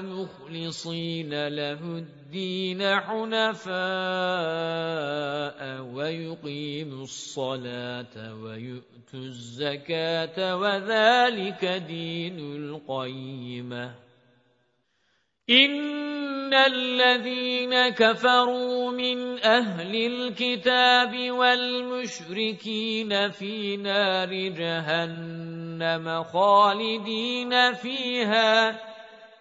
مخلصين له الدين حنفاء ويقيموا الصلاة ويؤتوا الزكاة وذلك دين القيمة. إِنَّ الَّذِينَ كَفَرُوا مِنْ أَهْلِ الْكِتَابِ وَالْمُشْرِكِينَ فِي نَارِ جَهَنَّمَ خَالِدِينَ فِيهَا